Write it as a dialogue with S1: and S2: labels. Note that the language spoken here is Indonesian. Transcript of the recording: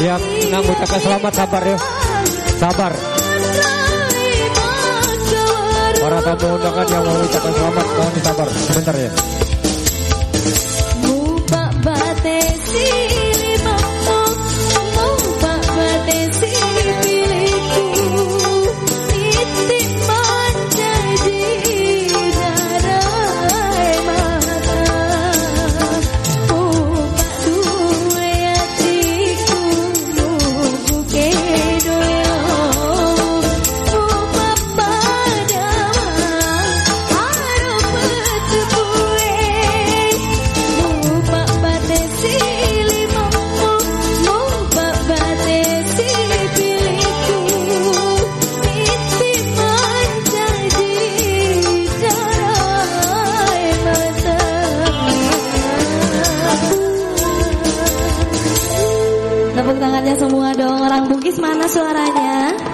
S1: Nang ucapkan selamat sabar ya. Sabar. Para tamu undangan yang mau ucapkan selamat mohon sabar sebentar ya.
S2: Dong. Orang Bugis mana suaranya?